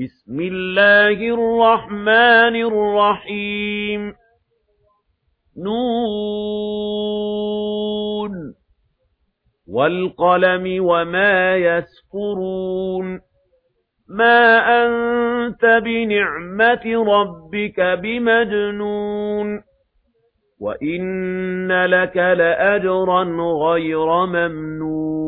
بسم الله الرحمن الرحيم. نون. والقلم وما يسكرون ما أنت بنعمة ربك بمجنون. وإن لك لأجرا غير ممنون.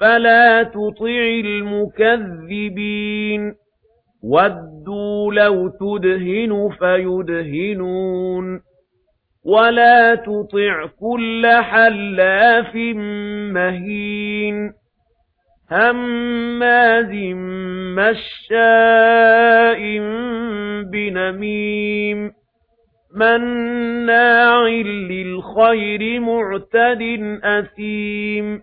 فَلَا تُطِعِ الْمُكَذِّبِينَ وَدُّوا لَوْ تُدْهِنُ فَيُدْهِنُونَ وَلَا تُطِعْ كُلَّ حَلَّافٍ مَّهِينٍ هَمَّازٍ مَّشَّاءٍ بِنَمِيمٍ مَّنَّاعٍ لِّلْخَيْرِ مُعْتَدٍ أَثِيمٍ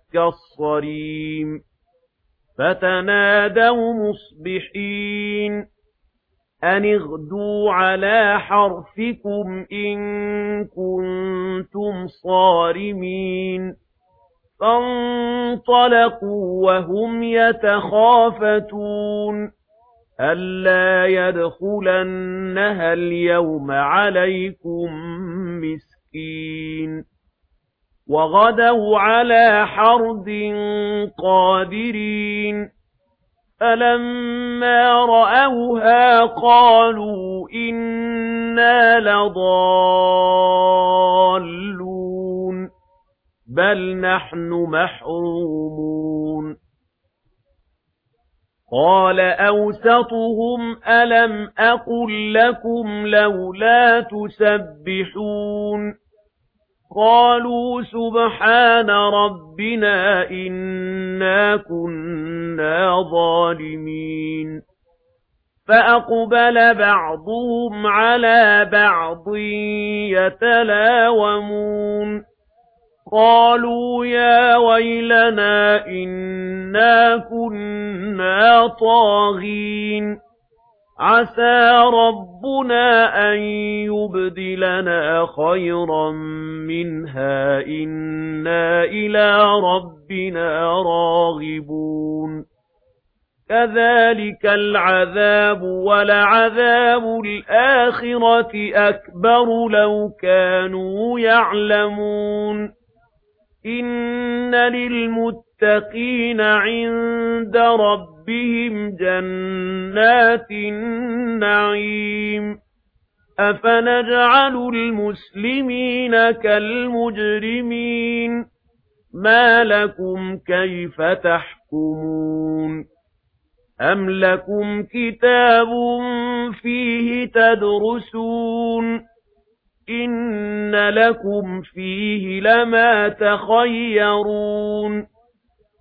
كالصريم. فتنادوا مصبحين. أن اغدوا على حرفكم إن كنتم صارمين. فانطلقوا وهم يتخافتون. ألا يدخلنها اليوم عليكم مسكين. وَغَدَوْا عَلَى حَرْدٍ قَادِرِينَ. فَلَمَّا رَأَوْهَا قَالُوا إِنَّا لَضَالُّونَ. بَلْ نَحْنُ مَحْرُومُونَ. قَالَ أَوْسَطُهُمْ أَلَمْ أَقُل لَّكُمْ لَوْلَا تُسَبِّحُونَ. قَالُوا سُبْحَانَ رَبِّنَا إِنَّا كُنَّا ظَالِمِينَ. فَأَقْبَلَ بَعْضُهُمْ عَلَى بَعْضٍ يَتَلَاوَمُونَ. قَالُوا يَا وَيْلَنَا إِنَّا كُنَّا طَاغِينَ. عَسَى رَبُّنَا أَن يُبْدِلَنَا خَيْرًا مِنْهَا. إِنَّا إِلَى رَبِّنَا رَاغِبُونَ. كَذَلِكَ الْعَذَابُ وَلَعَذَابُ الْآخِرَةِ أَكْبَرُ لَوْ كَانُوا يَعْلَمُونَ. إِنَّ لِلْمُتَّقِينَ عِندَ رَبِّهِمْ بِهِمْ جَنَّاتِ النَّعِيمِ أَفَنَجْعَلُ الْمُسْلِمِينَ كَالْمُجْرِمِينَ مَا لَكُمْ كَيْفَ تَحْكُمُونَ أَمْ لَكُمْ كِتَابٌ فِيهِ تَدْرُسُونَ إِنَّ لَكُمْ فِيهِ لَمَا تَخَيَّرُونَ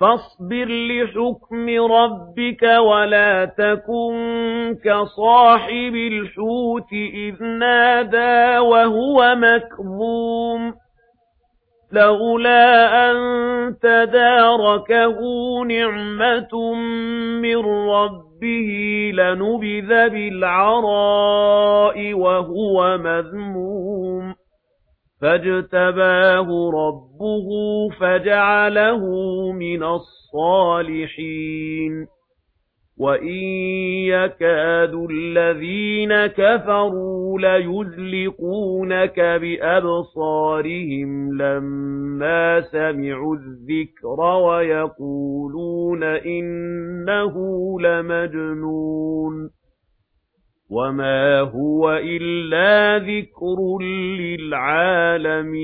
فاصبر لحكم ربك ولا تكن كصاحب الحوت إذ نادى وهو مكبوم لولا أن تداركه نعمة من ربه لنبذ بالعراء وهو مذموم. فاجتباه ربه فجعله من الصالحين. وَإِن يَكَادُ الَّذِينَ كَفَرُوا ليذلقونك بِأَبْصَارِهِمْ لَمَّا سَمِعُوا الذِّكْرَ وَيَقُولُونَ إِنَّهُ لَمَجْنُونٌ. وَمَا هُوَ إِلَّا ذِكْرٌ لِّلْعَالَمِينَ